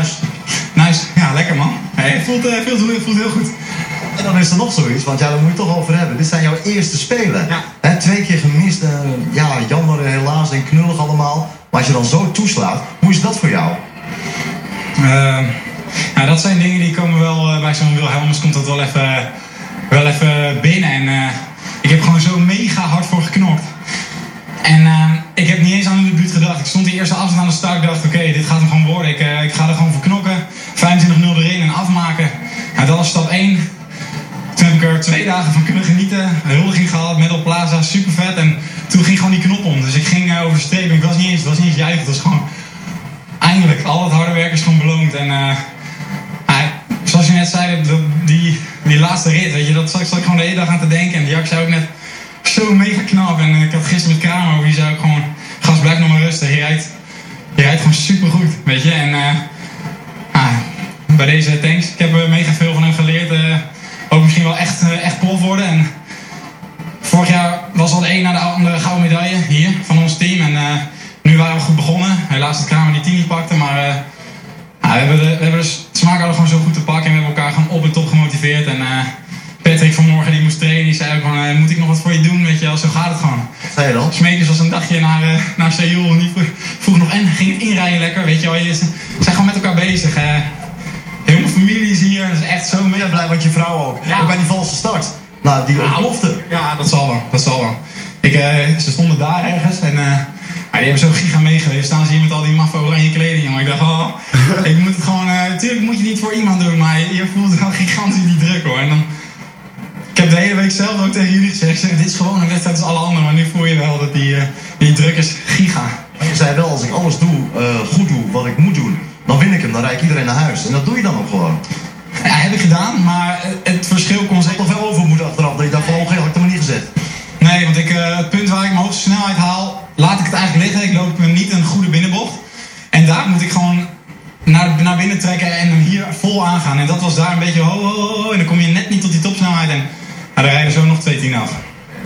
Nice. Ja, lekker man. Hey, het voelt, eh, voelt, voelt heel goed. En dan is er nog zoiets, want ja, daar moet je toch over hebben. Dit zijn jouw eerste spelen. Hè, twee keer gemist, eh, ja, jammer helaas en knullig allemaal. Maar als je dan zo toeslaat, hoe is dat voor jou? Eh, nou, dat zijn dingen die komen wel eh, bij zo'n Wilhelmus komt dat wel even, wel even binnen. En eh, ik heb gewoon zo mega hard voor geknokt. En eh, ik heb niet eens aan de debuut gedacht. Ik stond die eerste afstand aan de start. Ik dacht, oké, dit gaat hem gewoon worden. Ik, eh, ik ga er gewoon voor knokken. 25-0 erin en afmaken. Nou, dat was stap 1. Toen heb ik er twee dagen van kunnen genieten. Een huldiging gehad, met op Plaza, super vet. En toen ging gewoon die knop om. Dus ik ging eh, over Ik was niet eens, was niet eens juichen. Het was gewoon eindelijk. Al het harde werk is gewoon beloond. En eh, zoals je net zei, die, die laatste rit, weet je, dat zat, zat ik gewoon de hele dag aan te denken. En Jack zei ook net, zo mega knap. En ik had gisteren met Kramer over, die zei ook gewoon, gast blijf nog maar rustig. Je rijdt, je rijdt gewoon super goed, weet je. En eh, ah, bij deze thanks. Ik heb mega veel van hem geleerd. eh, ook misschien wel echt, eh, echt prof worden. En vorig jaar was al de een na de andere gouden medaille hier van ons team. En nu waren we goed begonnen. Helaas dat Kramer die tien niet pakte, maar hebben de, we hebben de smaak hadden gewoon zo goed te pakken. En we hebben elkaar gewoon op en top gemotiveerd. En eh, Patrick vanmorgen die moest trainen, die zei ook van, eh, moet ik nog wat voor je doen? Weet je wel, zo gaat het gewoon. Zei je dan? Smeekers was een dagje naar, eh, naar Seoul en die vroeg, nog en ging het inrijden lekker, weet je wel. Je, ze zijn gewoon met elkaar bezig. heel mijn familie is hier, dat is echt zo mega blij, want je vrouw ook. Ook bij die valse start. Nou, die ontplofte. Ja, dat zal wel, dat zal wel. Ik, ze stonden daar ergens en ja, die hebben zo giga meegeweest. Staan ze hier met al die maffe oranje kleding, jongen. Ik dacht, oh, ik moet het gewoon... eh tuurlijk moet je niet voor iemand doen, maar je, voelt wel gigantisch die druk, hoor. En dan, ik heb de hele week zelf ook tegen jullie gezegd, zeg, dit is gewoon een wedstrijd als alle anderen. Maar nu voel je wel dat die, eh, die druk is giga. Maar je zei wel, als ik alles doe, eh, goed doe, wat ik moet doen, dan win ik hem. Dan rijd ik iedereen naar huis. En dat doe je dan ook gewoon. Ja, heb ik gedaan, maar het verschil kon zeker... toch wel over moeten achteraf, dat je dacht van, oké, had ik maar niet gezet. Nee, want ik, eh, het punt waar ik mijn hoogste snelheid haal, laat ik het eigenlijk liggen. Ik loop niet een goede binnenbocht. En daar moet ik gewoon naar, naar binnen trekken en hem hier vol aangaan. En dat was daar een beetje ho, ho, ho, ho. En dan kom je net niet tot die topsnelheid. En nou, daar rijden zo nog twee tien af.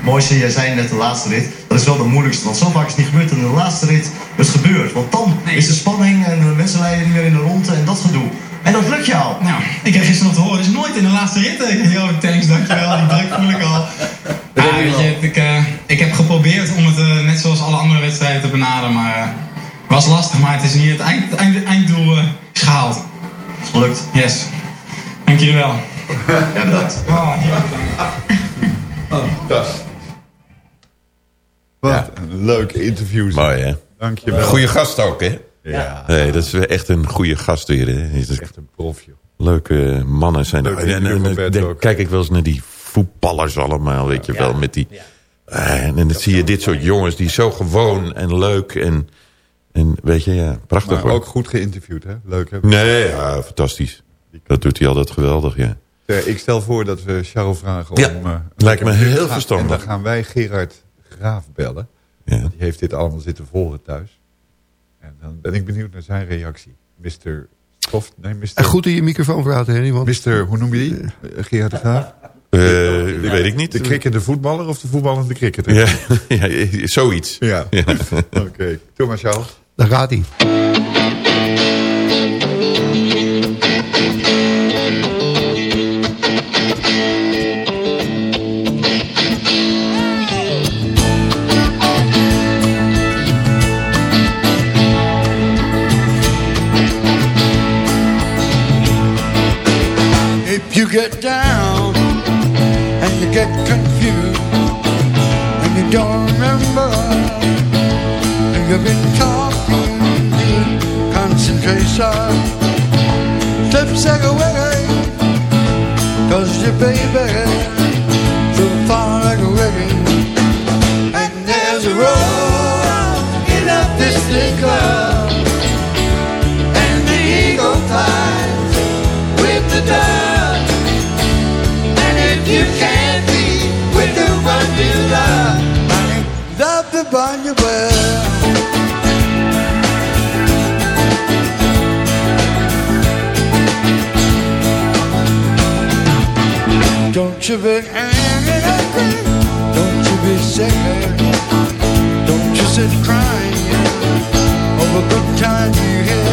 Mooiste, jij zei net de laatste rit. Dat is wel de moeilijkste, want zo vaak is het niet gebeurd. En de laatste rit is gebeurd. Want dan is de spanning en de mensen leiden niet meer in de ronde en dat gedoe. En dat lukt jou. Nou, ik kreeg gisteren nog te horen, dus nooit in de laatste rit. Yo, thanks, dankjewel. Die druk voel ik al. Ja, weet je, ik, eh, ik heb geprobeerd om het eh, net zoals alle andere wedstrijden te benaderen, maar eh, was lastig. Maar het is niet het, eind, het eind- einddoel is gehaald. Gelukt. Yes. Dank jullie wel. Ja, bedankt. Oh, Wat een leuke interview. zeg. Mooi, hè? Dankjewel. Goeie gast ook, hè? Ja. Nee, dat is weer echt een goede gast weer, hè? Is Echt een prof, joh. Leuke mannen zijn er. En, en, dan kijk ik wel eens naar die voetballers allemaal, weet je wel. Met die, Eh, en dan zie je dit soort jongens die zo gewoon en leuk en, en weet je, ja, prachtig Maar hoor. ook goed geïnterviewd, hè? Leuk, hè? Nee, ja, fantastisch. Dat doet hij altijd geweldig, ja. Eh, Ik stel voor dat we Charles vragen Ja, om... eh, lijkt me heel verstandig. En dan gaan wij Gerard Graaf bellen. Ja. Want die heeft dit allemaal zitten volgen thuis. En dan ben ik benieuwd naar zijn reactie. Mr. Stof... Nee, Mr. En goed in je microfoon praten, Henny. Want Mr. Hoe noem je die? Eh, Gerard de Graaf? Eh, weet ik niet. De cricketende voetballer of de voetballende cricketer? Ja, ja, zoiets. Ja. Ja. Oké. Doe maar, Charles. daar gaat hij. You get down and you get confused and you don't remember and you've been talking concentration, step back away, cause your baby Don't you be angry, don't you be sick, don't you sit crying over good times you had.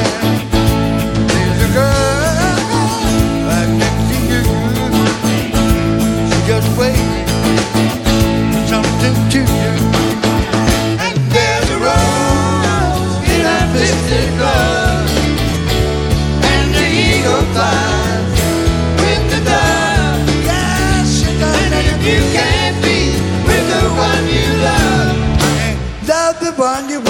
You can't be with the one you love, love the one you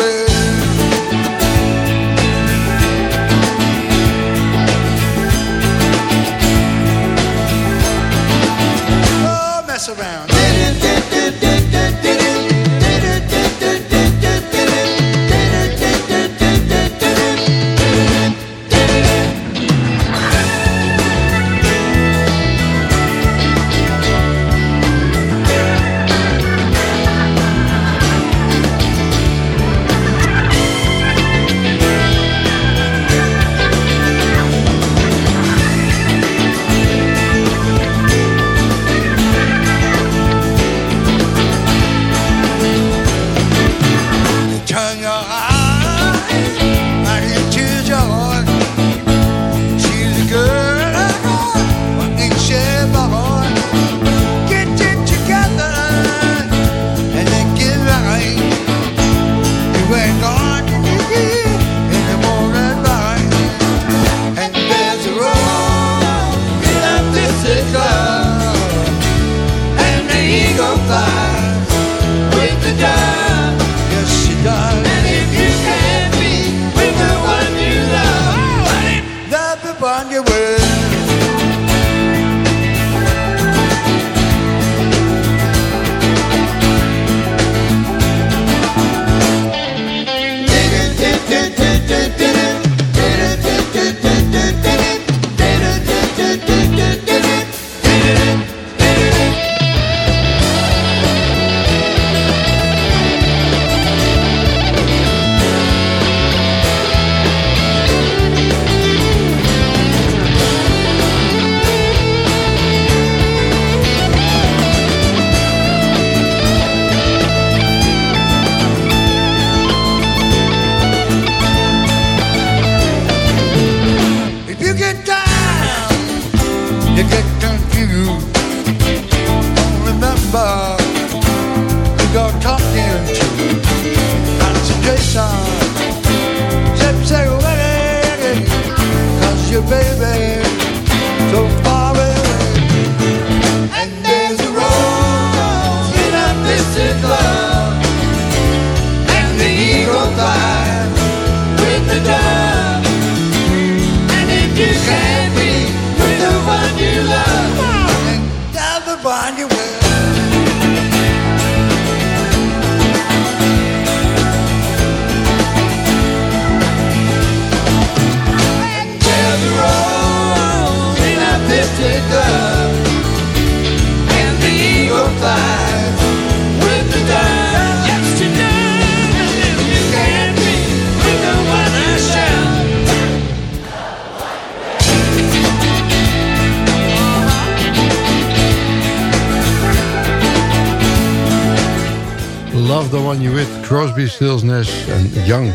Love the one you with, Crosby, Stills, Nash en Young.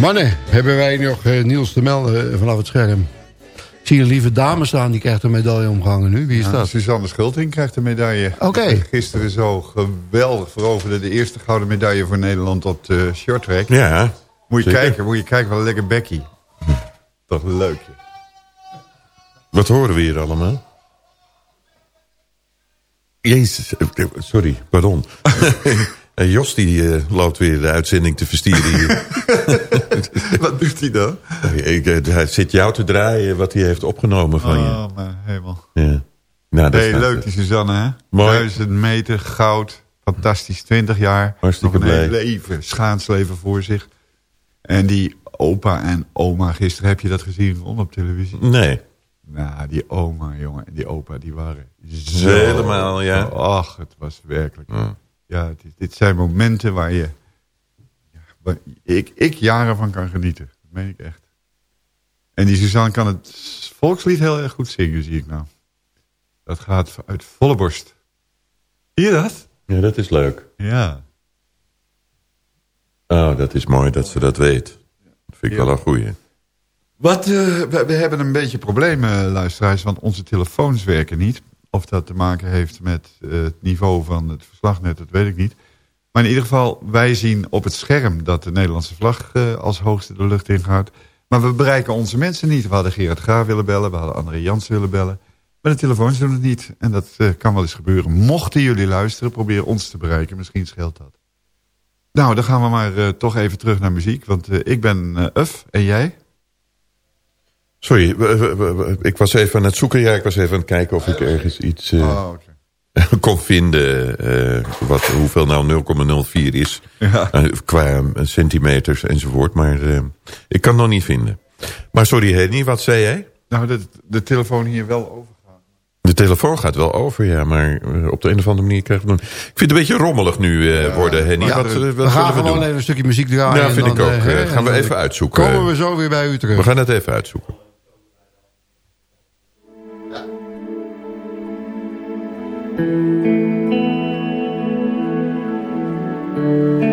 Mannen, hebben wij nog eh, Niels te melden eh, vanaf het scherm? Ik zie een lieve dame staan, die krijgt een medaille omgehangen nu. Wie is Ja, dat? Suzanne Schulting krijgt de medaille. Oké. Gisteren zo geweldig veroverde de eerste gouden medaille voor Nederland op de short track. Ja, Moet je zeker. kijken, moet je kijken wat een lekker bekkie. Toch leuk. joh. Wat horen we hier allemaal? Jezus, eh, eh, sorry, pardon. Eh, Jos die eh, loopt weer de uitzending te verstieren hier. Wat doet hij dan? Ik, eh, hij zit jou te draaien wat hij heeft opgenomen van je. Oh, mijn hemel. Ja. Nou, dat Hey, leuk die Suzanne, hè? Mooi. Duizend meter, goud, fantastisch, 20 jaar. Hartstikke nog een blij. leven, schaatsleven voor zich. En die opa en oma, gisteren heb je dat gezien op televisie? Nee. Nou, die oma, jongen, en die opa, die waren zo... Helemaal, ja. Ach, het was werkelijk... Ja, dit, dit zijn momenten waar je... ja, waar ik, ik jaren van kan genieten. Dat meen ik echt. En die Suzanne kan het volkslied heel erg goed zingen, zie ik nou. Dat gaat uit volle borst. Zie je dat? Ja, dat is leuk. Ja. Oh, dat is mooi dat ze dat weet. Dat vind ik wel een goeie. Wat, eh, we, we hebben een beetje problemen, luisteraars, want onze telefoons werken niet. Of dat te maken heeft met eh, het niveau van het verslagnet, dat weet ik niet. Maar in ieder geval, wij zien op het scherm dat de Nederlandse vlag eh, als hoogste de lucht ingaat. Maar we bereiken onze mensen niet. We hadden Gerard Graaf willen bellen, we hadden André Jans willen bellen. Maar de telefoons doen het niet. En dat eh, kan wel eens gebeuren. Mochten jullie luisteren, probeer ons te bereiken. Misschien scheelt dat. Nou, dan gaan we maar toch even terug naar muziek. Want ik ben Uf en jij? Sorry, ik was even aan het zoeken. Ja, ik was even aan het kijken of ik ergens iets eh, Oh, kon vinden. eh, wat, hoeveel nou 0,04 is. Ja. eh, qua centimeters enzovoort. Maar ik kan het nog niet vinden. Maar sorry Henny, wat zei jij? Nou, dat de telefoon hier wel over. De telefoon gaat wel over, ja. Maar op de een of andere manier krijgen we het doen. Ik vind het een beetje rommelig nu worden, Henny. Ja, wat, wat we gaan we gewoon doen? even een stukje muziek draaien. Ja, vind dan, ik ook. gaan we en even uitzoeken. Komen we zo weer bij u terug. We gaan het even uitzoeken. thank you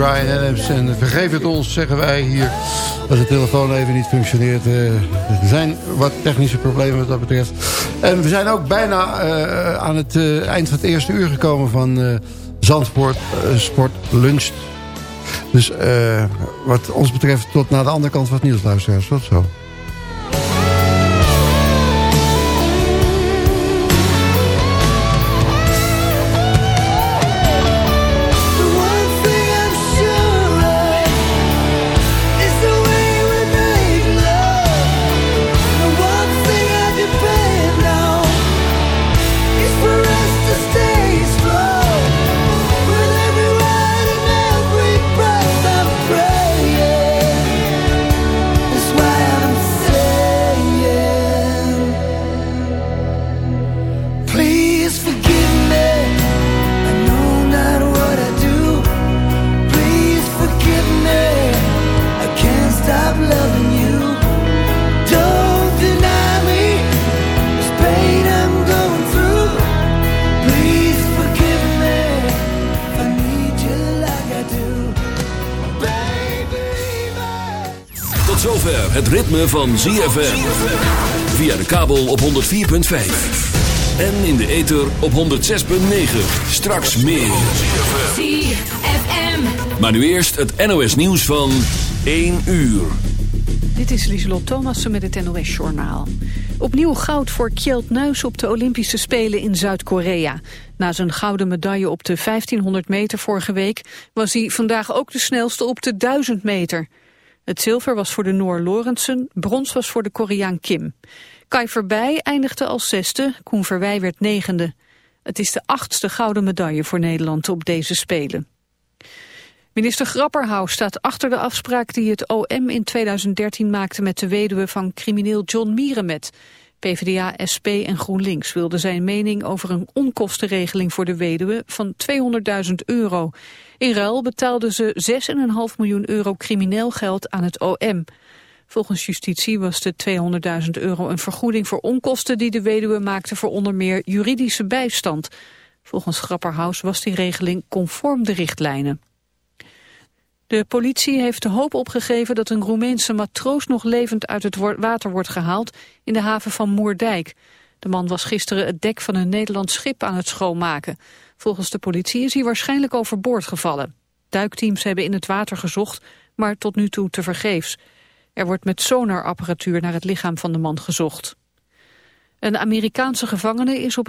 Brian Adams. En vergeef het ons, zeggen wij hier, dat de telefoon even niet functioneert. Eh, er zijn wat technische problemen wat dat betreft. En we zijn ook bijna eh, aan het eh, eind van het eerste uur gekomen van Zandvoort eh, Sport Lunch. Dus wat ons betreft tot naar de andere kant van het nieuws, luisteraars. Tot zo. Het ritme van ZFM. Via de kabel op 104.5. En in de ether op 106.9. Straks meer. ZFM. Maar nu eerst het NOS nieuws van 1 uur. Dit is Lieselot Thomassen met het NOS-journaal. Opnieuw goud voor Kjeld Nuis op de Olympische Spelen in Zuid-Korea. Na zijn gouden medaille op de 1500 meter vorige week... was hij vandaag ook de snelste op de 1000 meter. Het zilver was voor de Noor Lorentzen, brons was voor de Koreaan Kim. Kai Verbij eindigde als zesde, Koen Verwij werd negende. Het is de achtste gouden medaille voor Nederland op deze Spelen. Minister Grapperhaus staat achter de afspraak die het OM in 2013 maakte met de weduwe van crimineel John Mierenmet. PvdA, SP en GroenLinks wilden zijn mening over een onkostenregeling voor de weduwe van 200.000 euro. In ruil betaalden ze 6,5 miljoen euro crimineel geld aan het OM. Volgens justitie was de 200.000 euro een vergoeding voor onkosten die de weduwe maakte voor onder meer juridische bijstand. Volgens Grapperhaus was die regeling conform de richtlijnen. De politie heeft de hoop opgegeven dat een Roemeense matroos nog levend uit het water wordt gehaald in de haven van Moerdijk. De man was gisteren het dek van een Nederlands schip aan het schoonmaken. Volgens de politie is hij waarschijnlijk overboord gevallen. Duikteams hebben in het water gezocht, maar tot nu toe tevergeefs. Er wordt met sonarapparatuur naar het lichaam van de man gezocht. Een Amerikaanse gevangene is op het